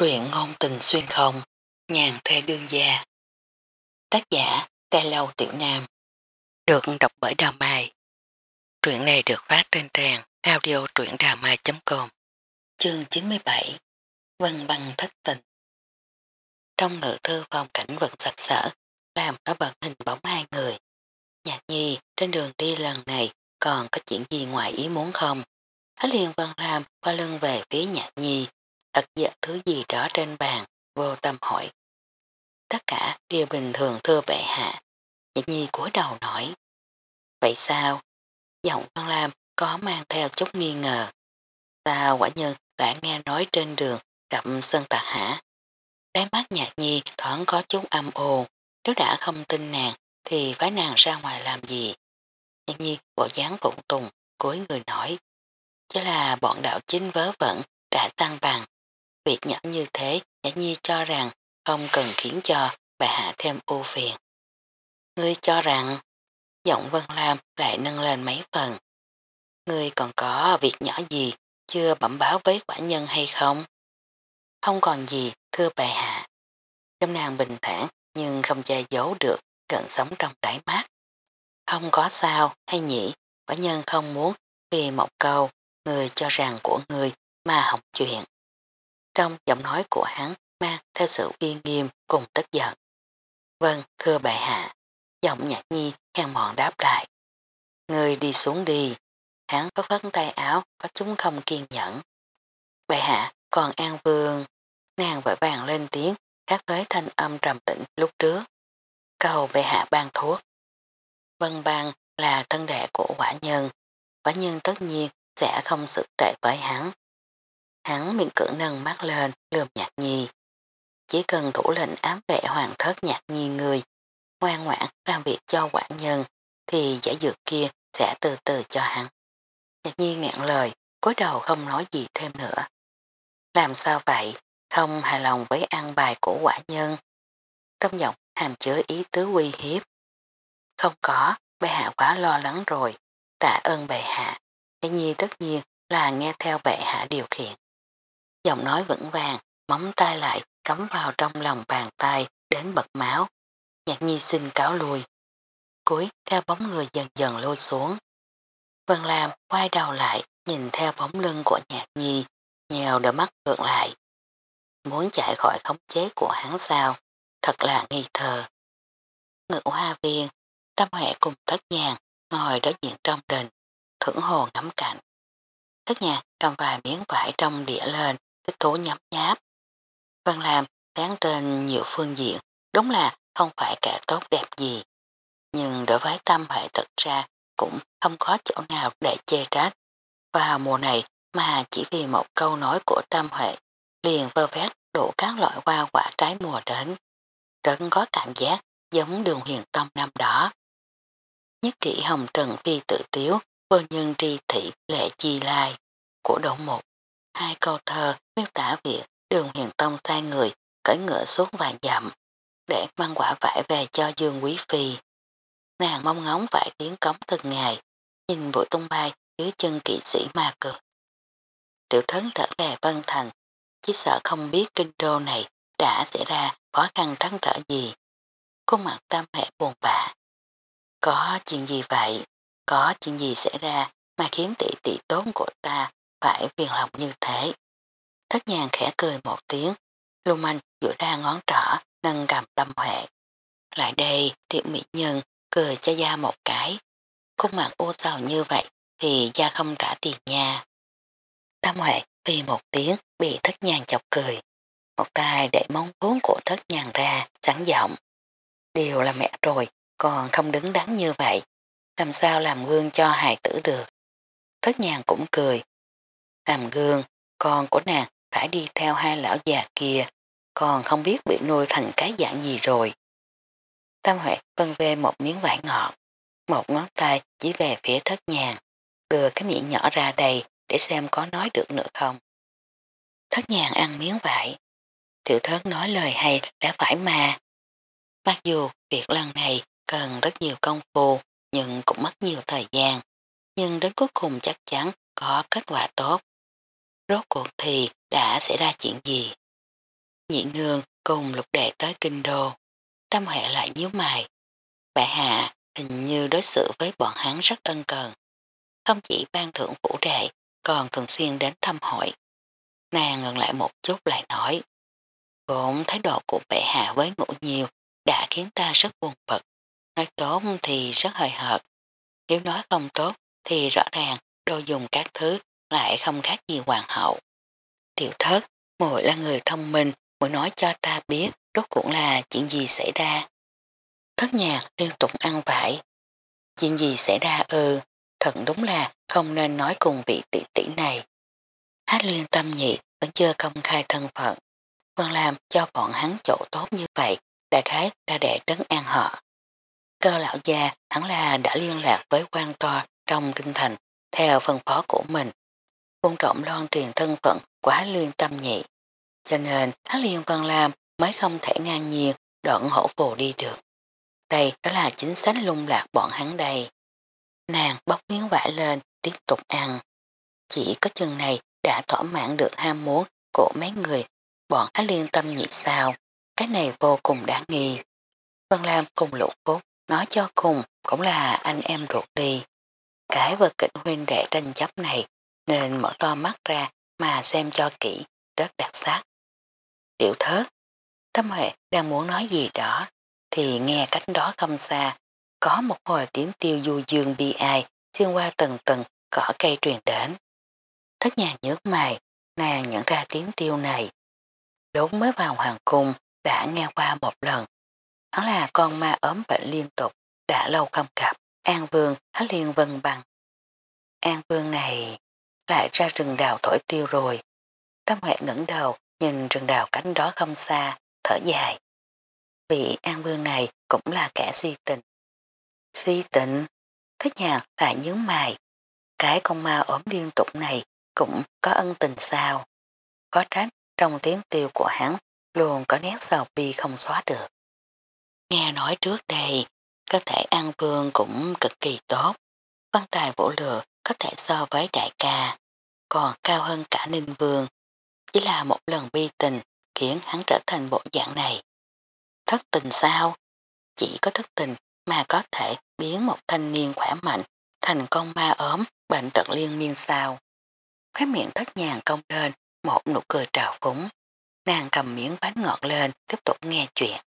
Truyện ngôn tình xuyên không, nhàn thê đương gia. Tác giả, Tê Lâu Tiểu Nam. Được đọc bởi Đào Mai. Truyện này được phát trên trang audio truyệnđàmai.com Chương 97 Vân băng thất tình Trong ngự thư phòng cảnh vật sạch sở làm nó bật hình bóng hai người. Nhạc nhi trên đường đi lần này còn có chuyện gì ngoài ý muốn không? Thái liền Vân Lam qua lưng về phía nhạc nhi đặt dật thứ gì đó trên bàn, vô tâm hỏi. Tất cả đều bình thường thưa bệ hạ. Nhị nhi cúi đầu nói. Vậy sao? Giọng con Lam có mang theo chút nghi ngờ. Ta quả nhân đã nghe nói trên đường gặp Sơn Tạc Hả. Đáy mắt nhạc nhi thoáng có chút âm ồ. Nếu đã không tin nàng thì phải nàng ra ngoài làm gì? Nhạc nhi bộ dáng phụng tùng, cuối người nói. Chứ là bọn đạo chính vớ vẩn đã tăng bằng Việc nhỏ như thế, Nhã Nhi cho rằng không cần khiến cho bà hạ thêm ưu phiền. Ngươi cho rằng, giọng Vân Lam lại nâng lên mấy phần. Ngươi còn có việc nhỏ gì chưa bẩm báo với quả nhân hay không? Không còn gì, thưa bà hạ. Trong nàng bình thản nhưng không che giấu được cận sống trong đáy mắt. Không có sao hay nhỉ, quả nhân không muốn vì một câu người cho rằng của người mà hỏng chuyện. Trong giọng nói của hắn mang theo sự uy nghiêm cùng tức giận. Vâng, thưa bệ hạ. Giọng nhạc nhi hèn mọn đáp lại. Người đi xuống đi. Hắn có phấn tay áo có chúng không kiên nhẫn. Bệ hạ, còn an vương. Nàng vội vàng lên tiếng khác với thanh âm trầm tĩnh lúc trước. Cầu bệ hạ ban thuốc. Vân bang là thân đệ của quả nhân. Quả nhân tất nhiên sẽ không sự tệ với hắn. Hắn miệng cưỡng nâng mắt lên, lườm nhạc nhi. Chỉ cần thủ lệnh ám vệ hoàng thất nhạc nhi người, ngoan ngoãn làm việc cho quả nhân, thì giải dược kia sẽ từ từ cho hắn. Nhạc nhi ngạn lời, cúi đầu không nói gì thêm nữa. Làm sao vậy? Không hài lòng với ăn bài của quả nhân. Trong giọng hàm chứa ý tứ uy hiếp. Không có, bệ hạ quá lo lắng rồi. Tạ ơn bệ hạ. Nhạc nhi tất nhiên là nghe theo bệ hạ điều khiển giọng nói vững vàng, móng tay lại cắm vào trong lòng bàn tay đến bật máu. Nhạc nhi xin cáo lui. Cuối theo bóng người dần dần lôi xuống. Vân Lam quay đầu lại nhìn theo bóng lưng của nhạc nhi, nhèo đôi mắt ngược lại. Muốn chạy khỏi khống chế của hắn sao, thật là nghi thờ. Ngự hoa viên, tâm hệ cùng tất nhàn ngồi đối diện trong đình, thưởng hồ ngắm cảnh. tất nhàn cầm vài miếng vải trong đĩa lên, thích thú nhắm nháp. Văn làm đáng trên nhiều phương diện, đúng là không phải cả tốt đẹp gì. Nhưng đối với tâm hệ thật ra cũng không có chỗ nào để chê trách. Vào mùa này mà chỉ vì một câu nói của tâm hệ liền vơ vét đủ các loại hoa quả trái mùa đến. Rất có cảm giác giống đường huyền tâm năm đó. Nhất kỷ hồng trần phi tự tiếu vô nhân tri thị lệ chi lai của đỗ mục Hai câu thơ miêu tả việc đường huyền tông sai người cởi ngựa xuống vàng dặm để mang quả vải về cho Dương Quý Phi. Nàng mong ngóng vải tiếng cống từng ngày, nhìn bụi tung bay dưới chân kỵ sĩ ma cực. Tiểu thấn trở về Vân Thành, chỉ sợ không biết kinh đô này đã xảy ra khó khăn trắng trở gì. Cô mặt tâm hệ buồn bã. Có chuyện gì vậy? Có chuyện gì xảy ra mà khiến tỷ tỷ tốn của ta phải phiền lòng như thế. Thất nhàng khẽ cười một tiếng, lưu manh dũa ra ngón trỏ, nâng cầm tâm huệ. Lại đây, tiệm mỹ nhân, cười cho da một cái. Khúc mặt ô sầu như vậy thì da không trả tiền nha. Tâm huệ vì một tiếng bị thất nhàng chọc cười. Một tay để móng vốn của thất nhàng ra, sẵn giọng. Điều là mẹ rồi, còn không đứng đắn như vậy. Làm sao làm gương cho hài tử được. Thất nhàng cũng cười, làm gương, con của nàng phải đi theo hai lão già kia, còn không biết bị nuôi thành cái dạng gì rồi. Tam Huệ vân về một miếng vải ngọt, một ngón tay chỉ về phía thất nhàng, đưa cái miệng nhỏ ra đây để xem có nói được nữa không. Thất nhàng ăn miếng vải, tiểu thất nói lời hay đã phải mà. Mặc dù việc lần này cần rất nhiều công phu nhưng cũng mất nhiều thời gian, nhưng đến cuối cùng chắc chắn có kết quả tốt rốt cuộc thì đã xảy ra chuyện gì. nhị nương cùng lục đệ tới kinh đô. Tâm hệ lại nhíu mày. Bệ hạ hình như đối xử với bọn hắn rất ân cần. Không chỉ ban thưởng vũ đệ, còn thường xuyên đến thăm hỏi. Nàng ngừng lại một chút lại nói. "cũng thái độ của bệ hạ với ngũ nhiều đã khiến ta rất buồn bực. Nói tốt thì rất hời hợt. Nếu nói không tốt thì rõ ràng đồ dùng các thứ lại không khác gì hoàng hậu. Tiểu thất, muội là người thông minh, muội nói cho ta biết rốt cũng là chuyện gì xảy ra. Thất nhạc liên tục ăn vải. Chuyện gì xảy ra ư, thật đúng là không nên nói cùng vị tỷ tỷ này. Hát liên tâm nhị vẫn chưa công khai thân phận. Vân làm cho bọn hắn chỗ tốt như vậy, đại khái đã để trấn an họ. Cơ lão gia hẳn là đã liên lạc với quan to trong kinh thành theo phân phó của mình. Vung trọng loan truyền thân phận quá liên tâm nhị. Cho nên Hát liên Vân Lam mới không thể ngang nhiên đoạn hổ phù đi được. Đây đó là chính sách lung lạc bọn hắn đây. Nàng bóc miếng vải lên, tiếp tục ăn. Chỉ có chừng này đã thỏa mãn được ham muốn của mấy người, bọn hắn liên tâm nhị sao. Cái này vô cùng đáng nghi. Vân Lam cùng lục phúc, nói cho cùng cũng là anh em ruột đi. Cái vật kịch huynh đệ tranh chấp này nên mở to mắt ra mà xem cho kỹ, rất đặc sắc. Tiểu thớt, Tâm Huệ đang muốn nói gì đó, thì nghe cách đó không xa, có một hồi tiếng tiêu du dương bi ai xuyên qua từng từng cỏ cây truyền đến. Thất nhà nhớ mày, nàng nhận ra tiếng tiêu này. Đúng mới vào hoàng cung, đã nghe qua một lần. đó là con ma ốm bệnh liên tục, đã lâu không gặp, An Vương hắn liên vân bằng. An Vương này lại ra rừng đào thổi tiêu rồi. Tâm Huệ ngẩng đầu, nhìn rừng đào cánh đó không xa, thở dài. Vị An Vương này cũng là kẻ si tình. Si tình? Thích nhạc lại nhớ mày. Cái con ma ốm điên tục này cũng có ân tình sao. Có trách trong tiếng tiêu của hắn luôn có nét sầu bi không xóa được. Nghe nói trước đây, cơ thể An Vương cũng cực kỳ tốt. Văn tài vũ lừa có thể so với đại ca, còn cao hơn cả Ninh Vương. Chỉ là một lần bi tình khiến hắn trở thành bộ dạng này. Thất tình sao? Chỉ có thất tình mà có thể biến một thanh niên khỏe mạnh thành con ma ốm, bệnh tật liên miên sao. Khóe miệng thất nhàng công lên, một nụ cười trào phúng. Nàng cầm miếng bánh ngọt lên, tiếp tục nghe chuyện.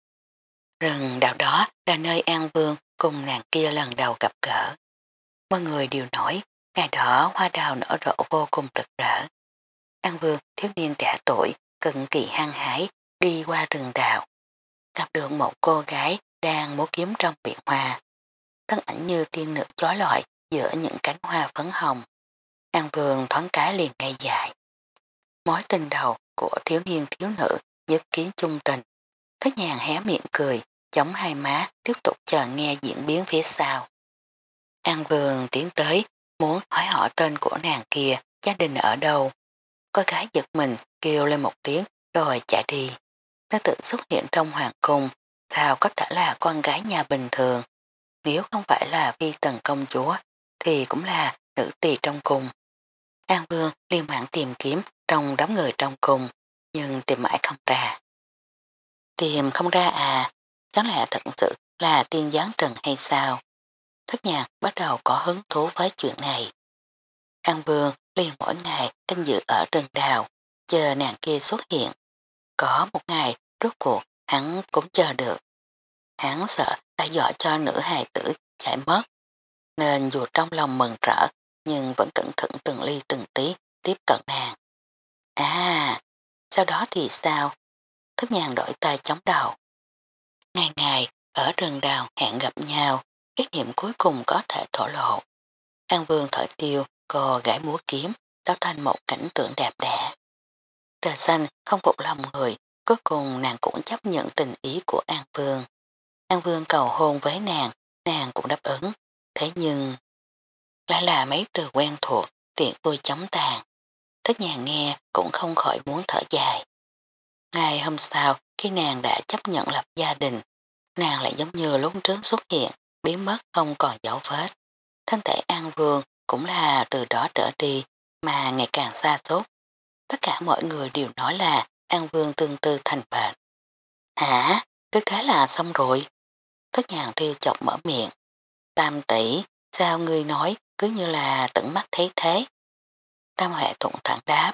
Rừng đào đó là nơi An Vương cùng nàng kia lần đầu gặp gỡ. Mọi người đều nổi, ngày đó hoa đào nở rộ vô cùng rực rỡ. An Vương thiếu niên trẻ tuổi, cực kỳ hăng hái, đi qua rừng đào. Gặp được một cô gái đang múa kiếm trong biển hoa. Thân ảnh như tiên nữ chói lọi giữa những cánh hoa phấn hồng. An Vương thoáng cái liền ngay dài. Mối tình đầu của thiếu niên thiếu nữ dứt kiến chung tình. Thất nhàng hé miệng cười, chống hai má tiếp tục chờ nghe diễn biến phía sau. An Vương tiến tới, muốn hỏi họ tên của nàng kia, gia đình ở đâu. Có gái giật mình kêu lên một tiếng rồi chạy đi. Nó tự xuất hiện trong hoàng cung, sao có thể là con gái nhà bình thường. Nếu không phải là vi tần công chúa, thì cũng là nữ tỳ trong cung. An Vương liên mạng tìm kiếm trong đám người trong cung, nhưng tìm mãi không ra. Tìm không ra à, chẳng lẽ thật sự là tiên gián trần hay sao? Thất nhạc bắt đầu có hứng thú với chuyện này. An Vương liền mỗi ngày canh dự ở rừng đào, chờ nàng kia xuất hiện. Có một ngày, rốt cuộc, hắn cũng chờ được. Hắn sợ đã dọa cho nữ hài tử chạy mất, nên dù trong lòng mừng rỡ, nhưng vẫn cẩn thận từng ly từng tí tiếp cận nàng. À, sau đó thì sao? Thức nhàn đổi tay chống đầu. Ngày ngày, ở rừng đào hẹn gặp nhau, ý niệm cuối cùng có thể thổ lộ. An Vương thở tiêu, cô gãi múa kiếm, tạo thành một cảnh tượng đẹp đẽ. Trời xanh không phục lòng người, cuối cùng nàng cũng chấp nhận tình ý của An Vương. An Vương cầu hôn với nàng, nàng cũng đáp ứng. Thế nhưng, lại là mấy từ quen thuộc, tiện vui chóng tàn. Thất nhà nghe cũng không khỏi muốn thở dài. Ngày hôm sau, khi nàng đã chấp nhận lập gia đình, nàng lại giống như lúc trước xuất hiện, biến mất không còn dấu vết. Thân thể An Vương cũng là từ đó trở đi mà ngày càng xa xốt. Tất cả mọi người đều nói là An Vương tương tư thành bệnh. Hả? Cứ thế là xong rồi. Thất nhàng riêu chọc mở miệng. Tam tỷ, sao ngươi nói cứ như là tận mắt thấy thế? Tam Huệ thuận thẳng đáp.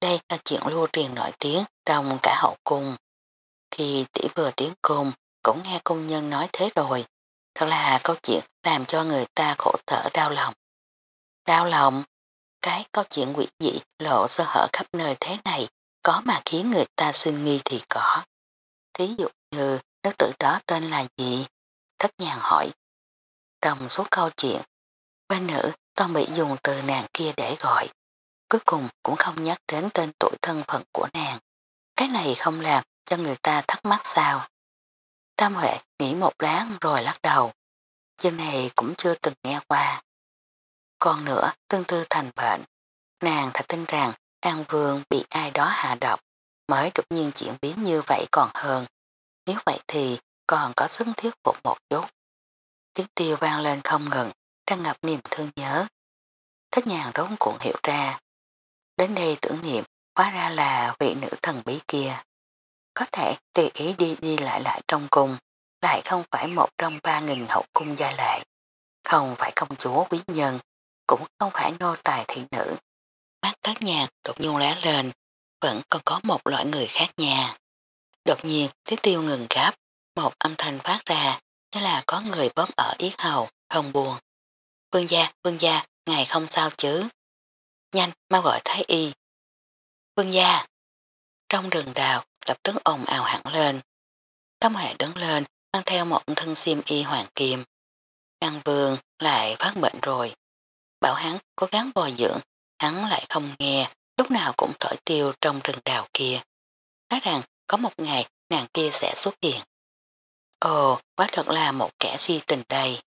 Đây là chuyện lưu truyền nổi tiếng trong cả hậu cung. Khi tỷ vừa tiến cung, cũng nghe công nhân nói thế rồi. Thật là câu chuyện làm cho người ta khổ thở đau lòng. Đau lòng? Cái câu chuyện quỷ dị lộ sơ hở khắp nơi thế này có mà khiến người ta sinh nghi thì có. Thí dụ như nước tử đó tên là gì? Thất nhàng hỏi. Trong số câu chuyện, bên nữ toàn bị dùng từ nàng kia để gọi. Cuối cùng cũng không nhắc đến tên tuổi thân phận của nàng. Cái này không làm cho người ta thắc mắc sao. Tam Huệ nghĩ một láng rồi lắc đầu. Chuyện này cũng chưa từng nghe qua. Còn nữa, tương tư thành bệnh. Nàng thật tin rằng An Vương bị ai đó hạ độc mới đột nhiên chuyển biến như vậy còn hơn. Nếu vậy thì còn có sức thuyết phục một chút. Tiếng tiêu vang lên không ngừng, đang ngập niềm thương nhớ. Thất nhàng rốn cuộn hiểu ra. Đến đây tưởng niệm hóa ra là vị nữ thần bí kia. Có thể tùy ý đi đi lại lại trong cung, lại không phải một trong ba nghìn hậu cung gia lại. Không phải công chúa quý nhân, cũng không phải nô tài thị nữ. Mắt các nhạc đột nhiên lá lên, vẫn còn có một loại người khác nhà. Đột nhiên tiếng tiêu ngừng gáp, một âm thanh phát ra, như là có người bóp ở yết hầu, không buồn. Vương gia, vương gia, ngài không sao chứ. Nhanh, mau gọi Thái Y. Vương gia. Trong đường đào, lập tức ồn ào hẳn lên. Tấm hệ đứng lên, mang theo một thân xiêm y hoàng kim. Đăng vương lại phát bệnh rồi. Bảo hắn cố gắng bồi dưỡng, hắn lại không nghe, lúc nào cũng thổi tiêu trong rừng đào kia. Nói rằng có một ngày nàng kia sẽ xuất hiện. Ồ, quá thật là một kẻ si tình đây.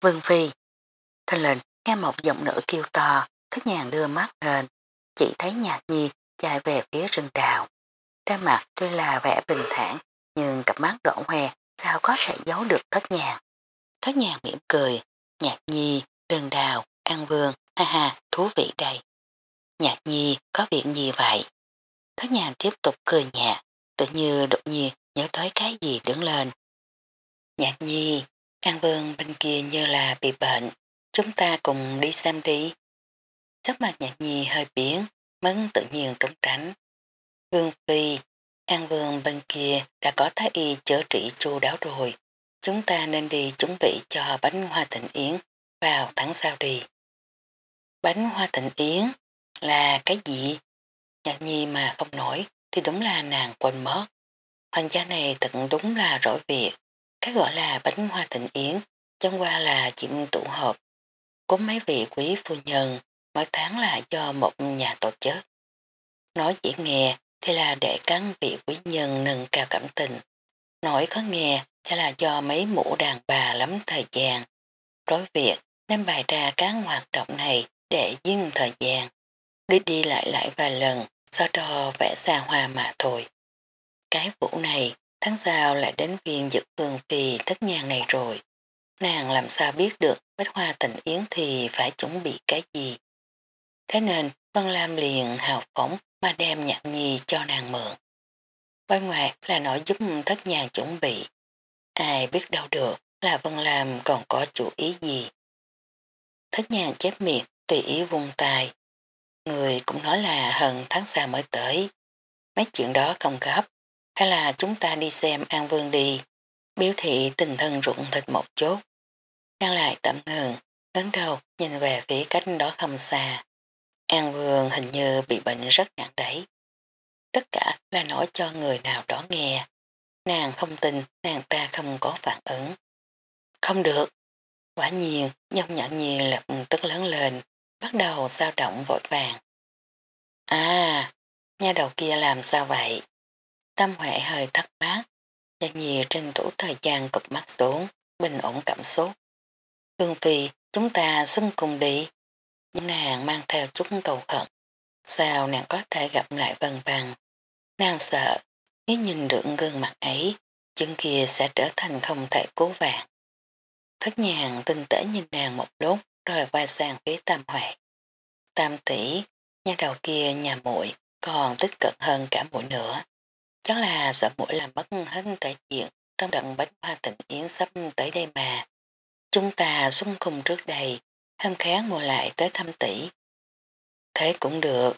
Vương Phi. Thanh lệnh nghe một giọng nữ kêu to, thức nhàng đưa mắt lên, chỉ thấy nhạc nhi chạy về phía rừng đào. Trên mặt tuy là vẻ bình thản, nhưng cặp mắt đỏ hoe sao có thể giấu được thất nhàng. Thất nhàng mỉm cười, nhạc nhi, rừng đào, an vương, ha ha, thú vị đây. Nhạc nhi, có việc gì vậy? Thất nhàng tiếp tục cười nhạt, tự như đột nhiên nhớ tới cái gì đứng lên. Nhạc nhi, An Vương bên kia như là bị bệnh, chúng ta cùng đi xem đi. Sắc mặt nhạc nhi hơi biến, mấn tự nhiên trống tránh. Vương Phi, An Vương bên kia đã có thái y chữa trị chu đáo rồi. Chúng ta nên đi chuẩn bị cho bánh hoa thịnh yến vào tháng sau đi. Bánh hoa thịnh yến là cái gì? Nhạc nhi mà không nổi thì đúng là nàng quên mất. Hoàng gia này thật đúng là rỗi việc. Cái gọi là bánh hoa thịnh yến chẳng qua là chuyện tụ họp. Có mấy vị quý phu nhân mỗi tháng là do một nhà tổ chức. Nói dễ nghe thì là để cán vị quý nhân nâng cao cảm tình. Nói có nghe chắc là do mấy mũ đàn bà lắm thời gian. Đối việc nên bày ra các hoạt động này để dưng thời gian. Đi đi lại lại vài lần, sau đó vẽ xa hoa mà thôi. Cái vũ này, tháng sau lại đến viên dực phương phi thất nhàng này rồi. Nàng làm sao biết được bách hoa tình yến thì phải chuẩn bị cái gì. Thế nên Vân Lam liền hào phóng mà đem nhạc nhi cho nàng mượn. Bên ngoài là nói giúp thất nhà chuẩn bị. Ai biết đâu được là Vân Lam còn có chủ ý gì. Thất nhà chép miệng tùy ý vùng tài. Người cũng nói là hận tháng xa mới tới. Mấy chuyện đó không gấp. Hay là chúng ta đi xem An Vương đi. Biểu thị tình thân rụng thịt một chút. Đang lại tạm ngừng, ngấn đầu nhìn về phía cách đó không xa. An Vương hình như bị bệnh rất nặng đấy. Tất cả là nói cho người nào đó nghe. Nàng không tin nàng ta không có phản ứng. Không được. Quả nhiên, dòng nhã Nhi lập tức lớn lên, bắt đầu sao động vội vàng. À, nha đầu kia làm sao vậy? Tâm huệ hơi thất bát, nhạc Nhi trên tủ thời gian cụp mắt xuống, bình ổn cảm xúc. Hương Phi, chúng ta xuân cùng đi. Nhưng nàng mang theo chút cầu khẩn. Sao nàng có thể gặp lại vần vàng? Nàng sợ, nếu nhìn được gương mặt ấy, chân kia sẽ trở thành không thể cố vàng. Thất nhàng tinh tế nhìn nàng một lúc rồi quay sang phía tam huệ. Tam tỷ nhà đầu kia nhà muội còn tích cực hơn cả mũi nữa. Chắc là sợ mũi làm mất hết thể diện trong đợt bánh hoa tình yến sắp tới đây mà. Chúng ta xung cùng trước đây, tham kháng mua lại tới thăm tỷ. Thế cũng được,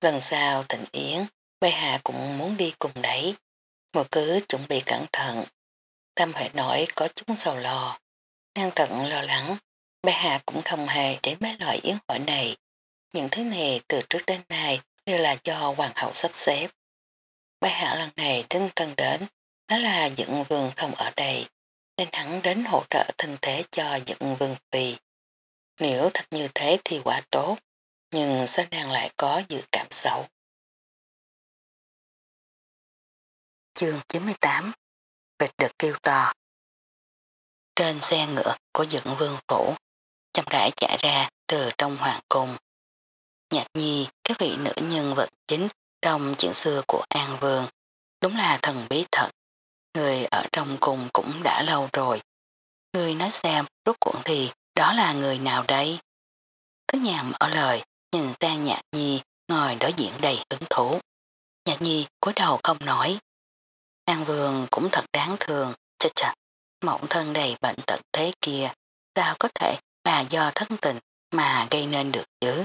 lần sau thịnh yến, bê hạ cũng muốn đi cùng đấy. Một cứ chuẩn bị cẩn thận. Tâm hệ nổi có chút sầu lo. Nàng tận lo lắng, bê hạ cũng không hề đến mấy loại yến hội này. Những thứ này từ trước đến nay đều là do hoàng hậu sắp xếp. Bê hạ lần này tinh tân đến, đó là dựng vườn không ở đây, nên hắn đến hỗ trợ thân thế cho dựng vườn phi. Nếu thật như thế thì quả tốt, nhưng sao nàng lại có dự cảm xấu. Chương 98 Vịt được kêu to Trên xe ngựa của dựng vương phủ, chậm rãi chạy ra từ trong hoàng cung. Nhạc nhi, các vị nữ nhân vật chính trong chuyện xưa của An Vương, đúng là thần bí thật. Người ở trong cung cũng đã lâu rồi. Người nói xem rốt cuộc thì đó là người nào đây? Thứ nhà mở lời, nhìn sang nhạc nhi ngồi đối diện đầy hứng thú. Nhạc nhi cúi đầu không nói. An vương cũng thật đáng thương, chật chật, mộng thân đầy bệnh tận thế kia, sao có thể là do thất tình mà gây nên được chứ?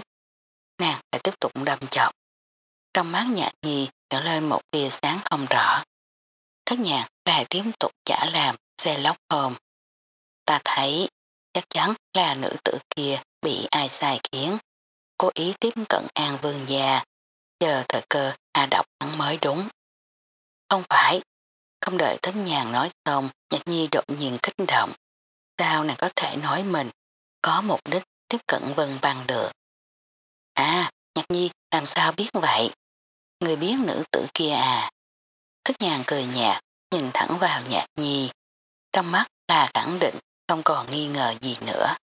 Nàng lại tiếp tục đâm chọc. Trong mắt nhạc nhi trở lên một tia sáng không rõ. Thất nhạc lại tiếp tục trả làm xe lóc hồn. Ta thấy chắc chắn là nữ tử kia bị ai sai khiến, cố ý tiếp cận an vương gia, chờ thời cơ hạ độc hắn mới đúng. Không phải, không đợi thất nhàng nói xong, nhạc nhi đột nhiên kích động. Sao nàng có thể nói mình có mục đích tiếp cận vân bằng được? À, nhạc nhi làm sao biết vậy? Người biết nữ tử kia à? Thất nhàng cười nhạt, nhìn thẳng vào nhạc nhi. Trong mắt là khẳng định, không còn nghi ngờ gì nữa.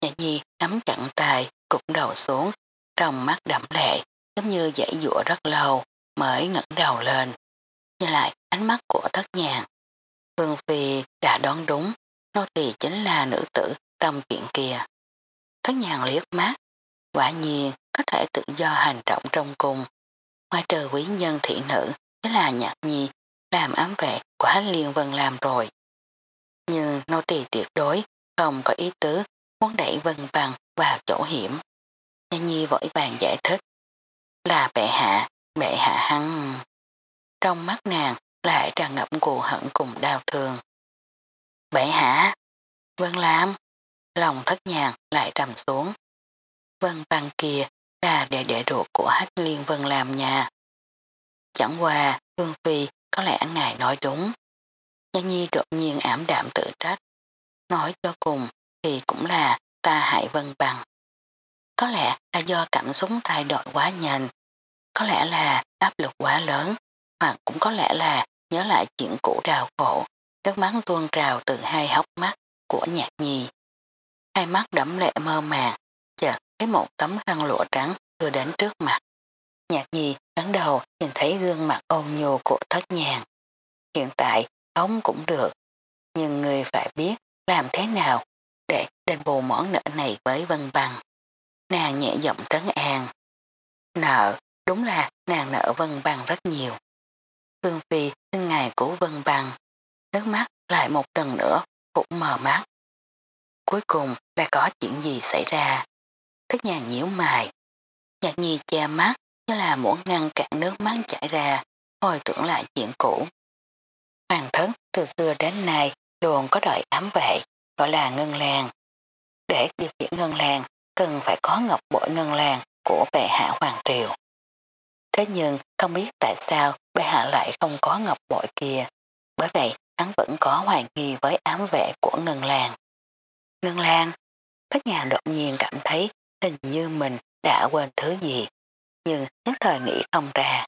Nhã nhi nắm chặn tay, cục đầu xuống, trong mắt đậm lệ, giống như dãy dụa rất lâu, mới ngẩng đầu lên. Nhìn lại ánh mắt của thất Nhàn, Phương Phi đã đoán đúng, nô tỳ chính là nữ tử trong chuyện kia. Thất Nhàn liếc mắt, quả nhiên có thể tự do hành động trong cung. Ngoài trừ quý nhân thị nữ, thế là nhạc nhi, làm ám vệ của Hách Liên Vân làm rồi. Nhưng nô tỳ tuyệt đối không có ý tứ muốn đẩy Vân Văn vào chỗ hiểm. Nhạc nhi vội vàng giải thích là bệ hạ, bệ hạ hắn. Trong mắt nàng lại tràn ngập cù hận cùng đau thương. Bệ hạ, Vân Lam, lòng thất nhàng lại trầm xuống. Vân Văn kia là đệ đệ ruột của Hách Liên Vân làm nhà. Chẳng qua, Vương Phi có lẽ ngài nói đúng. Gia nhi đột nhiên ảm đạm tự trách. Nói cho cùng thì cũng là ta hại Vân Bằng. Có lẽ là do cảm xúc thay đổi quá nhanh. Có lẽ là áp lực quá lớn. Hoặc cũng có lẽ là nhớ lại chuyện cũ đào khổ. Đất mắt tuôn trào từ hai hốc mắt của nhạc nhi. Hai mắt đẫm lệ mơ màng, chợt thấy một tấm khăn lụa trắng đưa đến trước mặt. Nhạc nhi cắn đầu nhìn thấy gương mặt ôn nhô của thất nhàng. Hiện tại ống cũng được, nhưng người phải biết làm thế nào để đền bù món nợ này với Vân Bằng. Nàng nhẹ giọng trấn an. Nợ, đúng là nàng nợ Vân Bằng rất nhiều. Phương Phi xin ngài của Vân Bằng, nước mắt lại một lần nữa cũng mờ mắt. Cuối cùng đã có chuyện gì xảy ra? Thức nhà nhiễu mài. Nhạc nhi che mắt như là muốn ngăn cản nước mắt chảy ra, hồi tưởng lại chuyện cũ. Hoàng thất từ xưa đến nay luôn có đội ám vệ, gọi là ngân làng. Để điều khiển ngân làng, cần phải có ngọc bội ngân làng của bệ hạ Hoàng Triều. Thế nhưng không biết tại sao bệ hạ lại không có ngọc bội kia, bởi vậy hắn vẫn có hoài nghi với ám vệ của ngân làng. Ngân làng, thất nhà đột nhiên cảm thấy hình như mình đã quên thứ gì, nhưng nhất thời nghĩ không ra.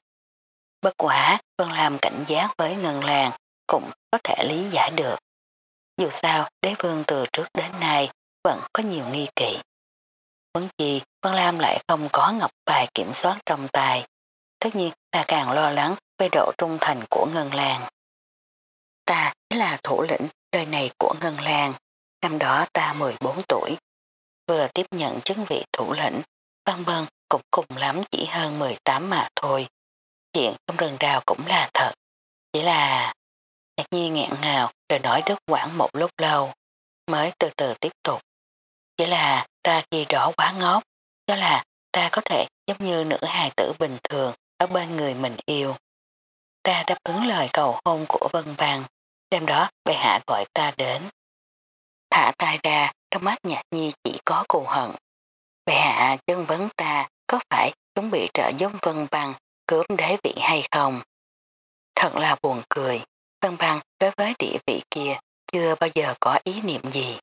Bất quả Vân làm cảnh giác với ngân làng cũng có thể lý giải được. Dù sao đế vương từ trước đến nay vẫn có nhiều nghi kỵ. Vấn gì Vân Lam lại không có ngọc bài kiểm soát trong tay. Tất nhiên là càng lo lắng về độ trung thành của ngân Lan. Ta là thủ lĩnh đời này của ngân Lan. Năm đó ta 14 tuổi. Vừa tiếp nhận chức vị thủ lĩnh, Văn Bân cũng cùng lắm chỉ hơn 18 mà thôi. Chuyện trong rừng đào cũng là thật. Chỉ là... Nhạc nhi nghẹn ngào rồi nói đứt quãng một lúc lâu, mới từ từ tiếp tục. Chỉ là ta khi đó quá ngốc, Đó là ta có thể giống như nữ hài tử bình thường ở bên người mình yêu. Ta đáp ứng lời cầu hôn của Vân Văn, đêm đó bệ hạ gọi ta đến. Thả tay ra, trong mắt nhạc nhi chỉ có cù hận. Bệ hạ chân vấn ta có phải chuẩn bị trợ giúp Vân Văn cướp đế vị hay không? Thật là buồn cười, Vân Bằng đối với địa vị kia chưa bao giờ có ý niệm gì.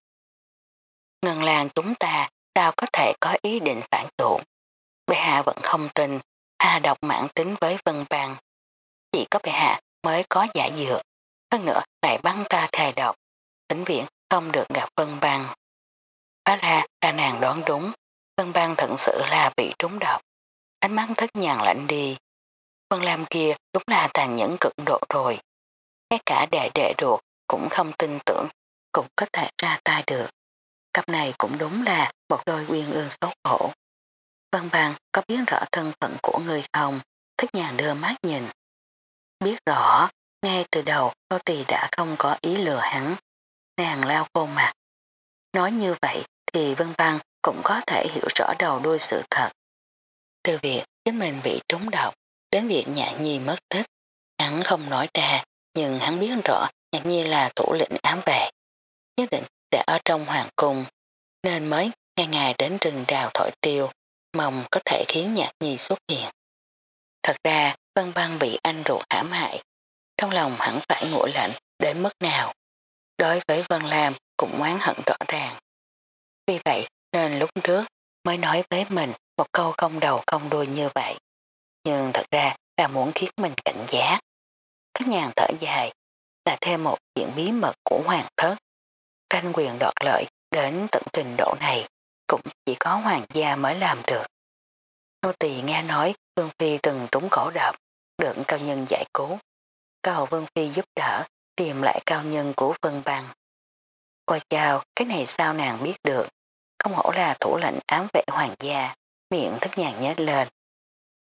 Ngân làng chúng ta sao có thể có ý định phản chủ. Bệ hạ vẫn không tin, hà độc mãn tính với Vân Bằng. Chỉ có bệ hạ mới có giả dược, hơn nữa lại băng ta thề độc, vĩnh viễn không được gặp Vân Bằng. Hóa ra là nàng đoán đúng, Vân Bằng thật sự là bị trúng độc. Ánh mắt thất nhàng lạnh đi. Vân Lam kia đúng là tàn nhẫn cực độ rồi. Ngay cả đệ đệ ruột cũng không tin tưởng, cũng có thể ra tay được. Cặp này cũng đúng là một đôi quyên ương xấu hổ Vân Bằng có biết rõ thân phận của người không, thức nhàng đưa mắt nhìn. Biết rõ, ngay từ đầu nô tỳ đã không có ý lừa hắn. Nàng lao vô mặt. Nói như vậy thì Vân Văn cũng có thể hiểu rõ đầu đuôi sự thật. Từ việc chính mình bị trúng độc đến việc nhã nhi mất tích. Hắn không nói ra nhưng hắn biết rõ, Ngạc nhi là thủ lĩnh ám vệ. Nhất định sẽ ở trong hoàng cung, nên mới ngày ngày đến rừng đào thổi tiêu, mong có thể khiến nhạc nhi xuất hiện. Thật ra Vân Văn bị anh ruột hãm hại trong lòng hẳn phải ngủ lạnh đến mức nào. Đối với Vân Lam, cũng oán hận rõ ràng. Vì vậy, nên lúc trước mới nói với mình một câu không đầu không đuôi như vậy. Nhưng thật ra là muốn khiến mình cảnh giác. Thế nhàn thở dài là thêm một chuyện bí mật của hoàng thất. Tranh quyền đoạt lợi đến tận trình độ này cũng chỉ có hoàng gia mới làm được. Nô tỳ nghe nói Vương Phi từng trúng cổ độc, được cao nhân giải cứu. Cầu Vương Phi giúp đỡ, tìm lại cao nhân của Vân Bằng. Qua chào, cái này sao nàng biết được? Không hổ là thủ lệnh ám vệ hoàng gia, miệng thức nhàn nhét lên.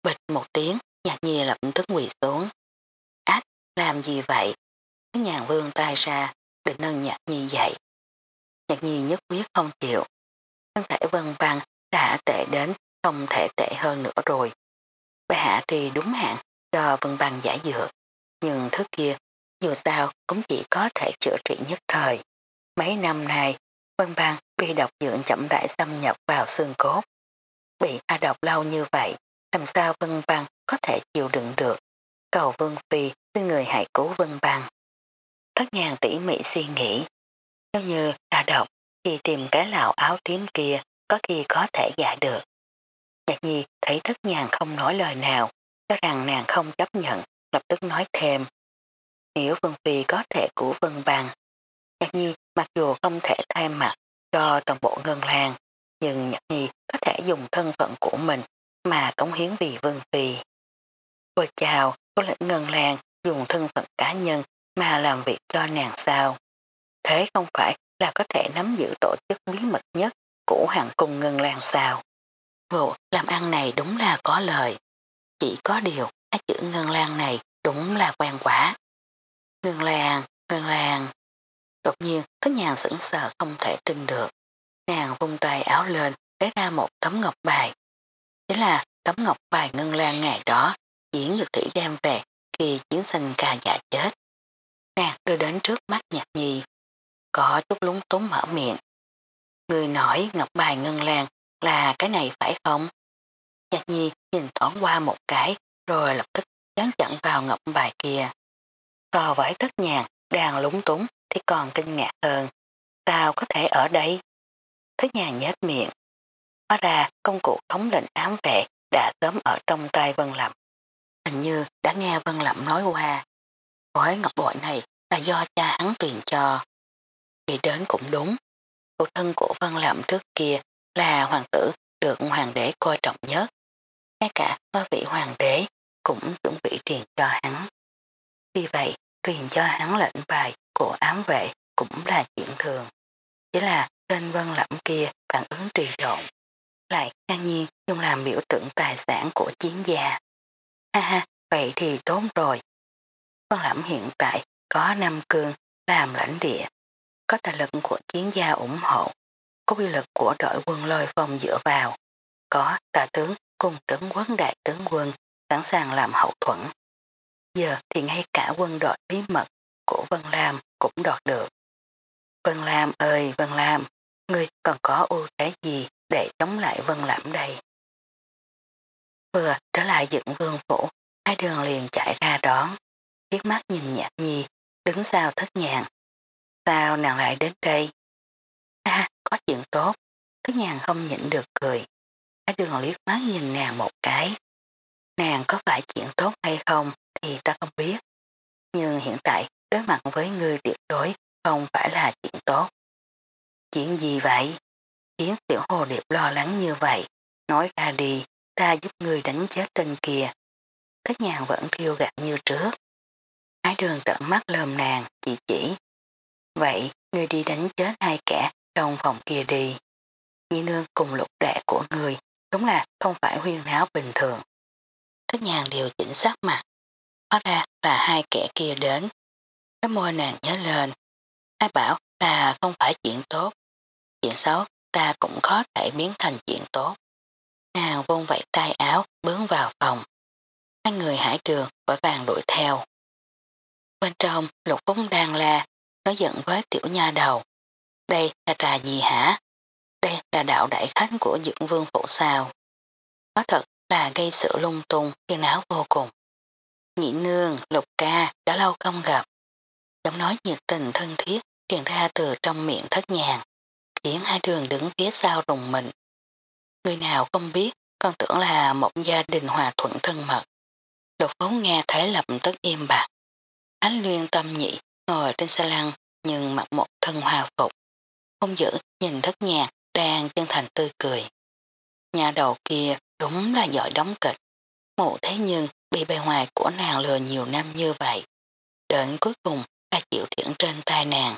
Bịch một tiếng, nhạc nhi lập tức quỳ xuống. Làm gì vậy? Nhàn vương tay ra, định nâng nhạc nhi dậy. Nhạc nhi nhất quyết không chịu. Thân thể vân văn đã tệ đến không thể tệ hơn nữa rồi. Bệ hạ thì đúng hạn cho vân văn giải dược. Nhưng thứ kia, dù sao cũng chỉ có thể chữa trị nhất thời. Mấy năm nay, vân văn bị độc dưỡng chậm rãi xâm nhập vào xương cốt. Bị a độc lâu như vậy, làm sao vân văn có thể chịu đựng được. Cầu vương phi xin người hãy cứu vân băng. Thất nhàng tỉ mỉ suy nghĩ. Nếu như đã độc thì tìm cái lão áo tím kia có khi có thể giả được. Nhạc nhi thấy thất nhàng không nói lời nào, cho rằng nàng không chấp nhận, lập tức nói thêm. Nếu Vân Phi có thể cứu Vân Bằng, Nhạc nhi mặc dù không thể thay mặt cho toàn bộ ngân làng, nhưng Nhạc nhi có thể dùng thân phận của mình mà cống hiến vì Vân Phi. Cô chào, cô lĩnh ngân làng dùng thân phận cá nhân mà làm việc cho nàng sao. Thế không phải là có thể nắm giữ tổ chức bí mật nhất của hàng cung ngân lan sao. Vụ làm ăn này đúng là có lời. Chỉ có điều, hai chữ ngân lan này đúng là quan quả. Ngân lan, ngân lan. Đột nhiên, tất nhàng sững sờ không thể tin được. Nàng vung tay áo lên, lấy ra một tấm ngọc bài. Thế là tấm ngọc bài ngân lan ngày đó, diễn nhược thủy đem về khi chiến sinh ca giả chết. Nàng đưa đến trước mắt nhạc nhi. Có chút lúng túng mở miệng. Người nói ngọc bài ngân lan là cái này phải không? Nhạc nhi nhìn thoáng qua một cái, rồi lập tức dán chặn vào ngọc bài kia. So với thất nhàng đang lúng túng thì còn kinh ngạc hơn. Sao có thể ở đây? Thất nhàng nhếch miệng. Hóa ra công cụ thống lệnh ám vệ đã sớm ở trong tay Vân Lạp. Hình như đã nghe Vân Lậm nói qua. Gói ngọc bội này là do cha hắn truyền cho. Khi đến cũng đúng. Phụ thân của Vân Lậm trước kia là hoàng tử được hoàng đế coi trọng nhất. Ngay cả ngôi vị hoàng đế cũng chuẩn bị truyền cho hắn. Vì vậy, truyền cho hắn lệnh bài của ám vệ cũng là chuyện thường. Chỉ là tên vân lẫm kia phản ứng trì rộn. lại ngang nhiên dùng làm biểu tượng tài sản của chiến gia. Ha ha, vậy thì tốt rồi. Vân lãm hiện tại có Nam Cương làm lãnh địa, có tài lực của chiến gia ủng hộ, có quy lực của đội quân lôi phong dựa vào, có tà tướng cùng trấn quân đại tướng quân sẵn sàng làm hậu thuẫn. Giờ thì ngay cả quân đội bí mật của Vân Lam cũng đoạt được. Vân Lam ơi Vân Lam, ngươi còn có ưu thế gì để chống lại Vân lãm đây? Vừa trở lại dựng vương phủ, hai đường liền chạy ra đón, biết mắt nhìn nhạc nhi, đứng sau thất nhàng. Sao nàng lại đến đây? À, có chuyện tốt, thất nhàng không nhịn được cười. Hai đường liếc mắt nhìn nàng một cái. Nàng có phải chuyện tốt hay không thì ta không biết. Nhưng hiện tại đối mặt với người tuyệt đối không phải là chuyện tốt. Chuyện gì vậy? Khiến tiểu hồ điệp lo lắng như vậy. Nói ra đi, ta giúp người đánh chết tên kia. Thất nhàng vẫn kêu gạt như trước. Ái đường trợn mắt lơm nàng, chỉ chỉ. Vậy, người đi đánh chết hai kẻ trong phòng kia đi. Nhi nương cùng lục đệ của người, đúng là không phải huyên náo bình thường. Thất nhàng điều chỉnh sắc mặt. Hóa ra là hai kẻ kia đến. Cái môi nàng nhớ lên. Ai bảo là không phải chuyện tốt. Chuyện xấu ta cũng có thể biến thành chuyện tốt. Nàng vung vẫy tay áo bướng vào phòng. Hai người hải trường vội vàng đuổi theo. Bên trong lục phúc đang la, nói giận với tiểu nha đầu. Đây là trà gì hả? Đây là đạo đại khách của dưỡng vương phụ sao. Nó thật là gây sự lung tung, phiền áo vô cùng. Nhị nương, lục ca, đã lâu không gặp. Giọng nói nhiệt tình thân thiết truyền ra từ trong miệng thất nhàng, khiến hai đường đứng phía sau rùng mình. Người nào không biết, còn tưởng là một gia đình hòa thuận thân mật. Lục phóng nghe thấy lập tức im bạc. Ánh luyên tâm nhị ngồi trên xe lăng nhưng mặc một thân hòa phục. Không giữ nhìn thất nhà đang chân thành tươi cười. Nhà đầu kia đúng là giỏi đóng kịch. Mụ thế nhưng bị bề ngoài của nàng lừa nhiều năm như vậy. Đến cuối cùng là chịu thiện trên tai nàng,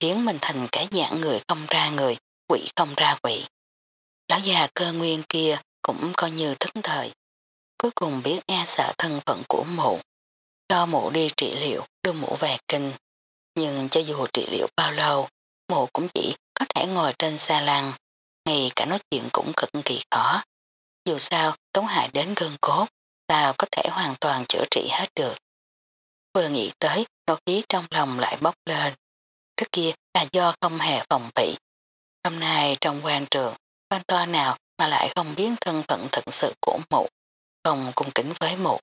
khiến mình thành cái dạng người không ra người, quỷ không ra quỷ. Lão già cơ nguyên kia cũng coi như thức thời. Cuối cùng biết e sợ thân phận của mụ. Cho mụ đi trị liệu, đưa mụ về kinh. Nhưng cho dù trị liệu bao lâu, mụ cũng chỉ có thể ngồi trên xa lăng. Ngay cả nói chuyện cũng cực kỳ khó. Dù sao, tống hại đến gân cốt, sao có thể hoàn toàn chữa trị hết được. Vừa nghĩ tới, nỗi khí trong lòng lại bốc lên. Trước kia là do không hề phòng bị. Hôm nay trong quan trường, quan to nào mà lại không biết thân phận thật sự của mụ, không cung kính với mụ.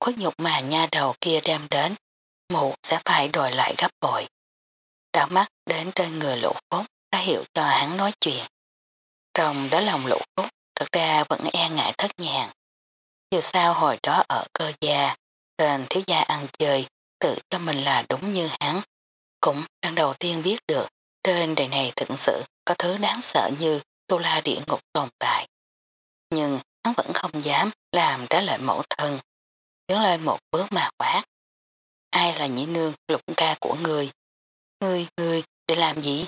Khuất nhục mà nha đầu kia đem đến, mụ sẽ phải đòi lại gấp bội. Đảo mắt đến trên người lũ phúc đã hiểu cho hắn nói chuyện. Trong đó lòng lũ phúc thật ra vẫn e ngại thất nhàng. Dù sao hồi đó ở cơ gia, tên thiếu gia ăn chơi, tự cho mình là đúng như hắn. Cũng lần đầu tiên biết được trên đời này thực sự có thứ đáng sợ như tu la địa ngục tồn tại. Nhưng hắn vẫn không dám làm trái lệnh mẫu thân. Tiến lên một bước mà quát. Ai là nhĩ nương lục ca của người? Ngươi, ngươi, để làm gì?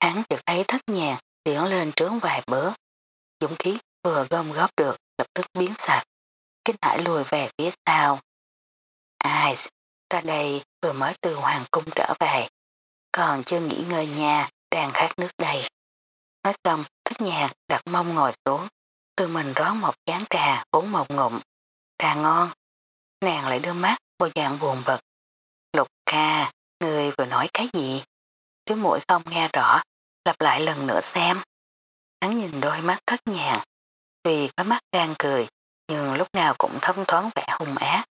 Hắn chợt thấy thất nhàng tiến lên trướng vài bước. Dũng khí vừa gom góp được lập tức biến sạch. Kinh hải lùi về phía sau. Ai, ta đây vừa mới từ hoàng cung trở về. Còn chưa nghỉ ngơi nhà, đang khát nước đầy. Nói xong, thất nhà đặt mông ngồi xuống, tự mình rót một chán trà uống một ngụm. Trà ngon. Nàng lại đưa mắt bộ dạng buồn bực. Lục ca, người vừa nói cái gì? Thứ mũi không nghe rõ, lặp lại lần nữa xem. Hắn nhìn đôi mắt thất nhàng, tuy có mắt đang cười, nhưng lúc nào cũng thông thoáng vẻ hung ác.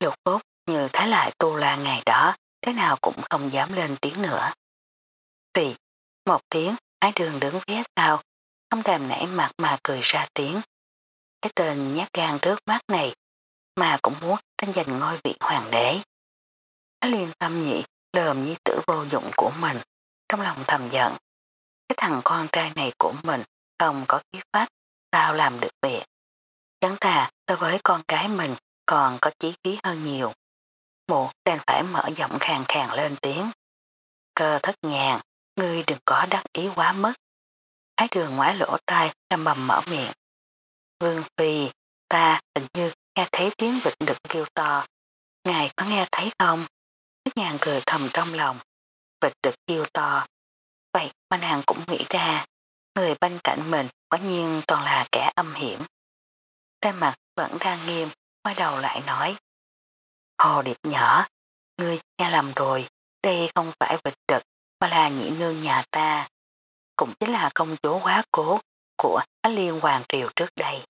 Lục phúc như thái lại tu la ngày đó, thế nào cũng không dám lên tiếng nữa. Vì một tiếng, ái đường đứng phía sau, không thèm nảy mặt mà cười ra tiếng. Cái tên nhát gan trước mắt này mà cũng muốn tranh giành ngôi vị hoàng đế. Ái liên tâm nhị lờm như tử vô dụng của mình, trong lòng thầm giận. Cái thằng con trai này của mình không có khí phách, sao làm được việc. Chẳng thà so với con cái mình còn có chí khí hơn nhiều. Mụ đành phải mở giọng khàng khàng lên tiếng. Cơ thất nhàn, ngươi đừng có đắc ý quá mất. ái đường ngoái lỗ tai làm bầm mở miệng. Vương Phi, ta hình như nghe thấy tiếng vịt đực kêu to. Ngài có nghe thấy không? Thích nhàn cười thầm trong lòng. Vịt đực kêu to. Vậy mà nàng cũng nghĩ ra, người bên cạnh mình quả nhiên toàn là kẻ âm hiểm. Trên mặt vẫn đang nghiêm, quay đầu lại nói. Hồ điệp nhỏ, ngươi nghe lầm rồi, đây không phải vịt đực mà là nhị nương nhà ta. Cũng chính là công chúa quá cố của Á Liên Hoàng Triều trước đây.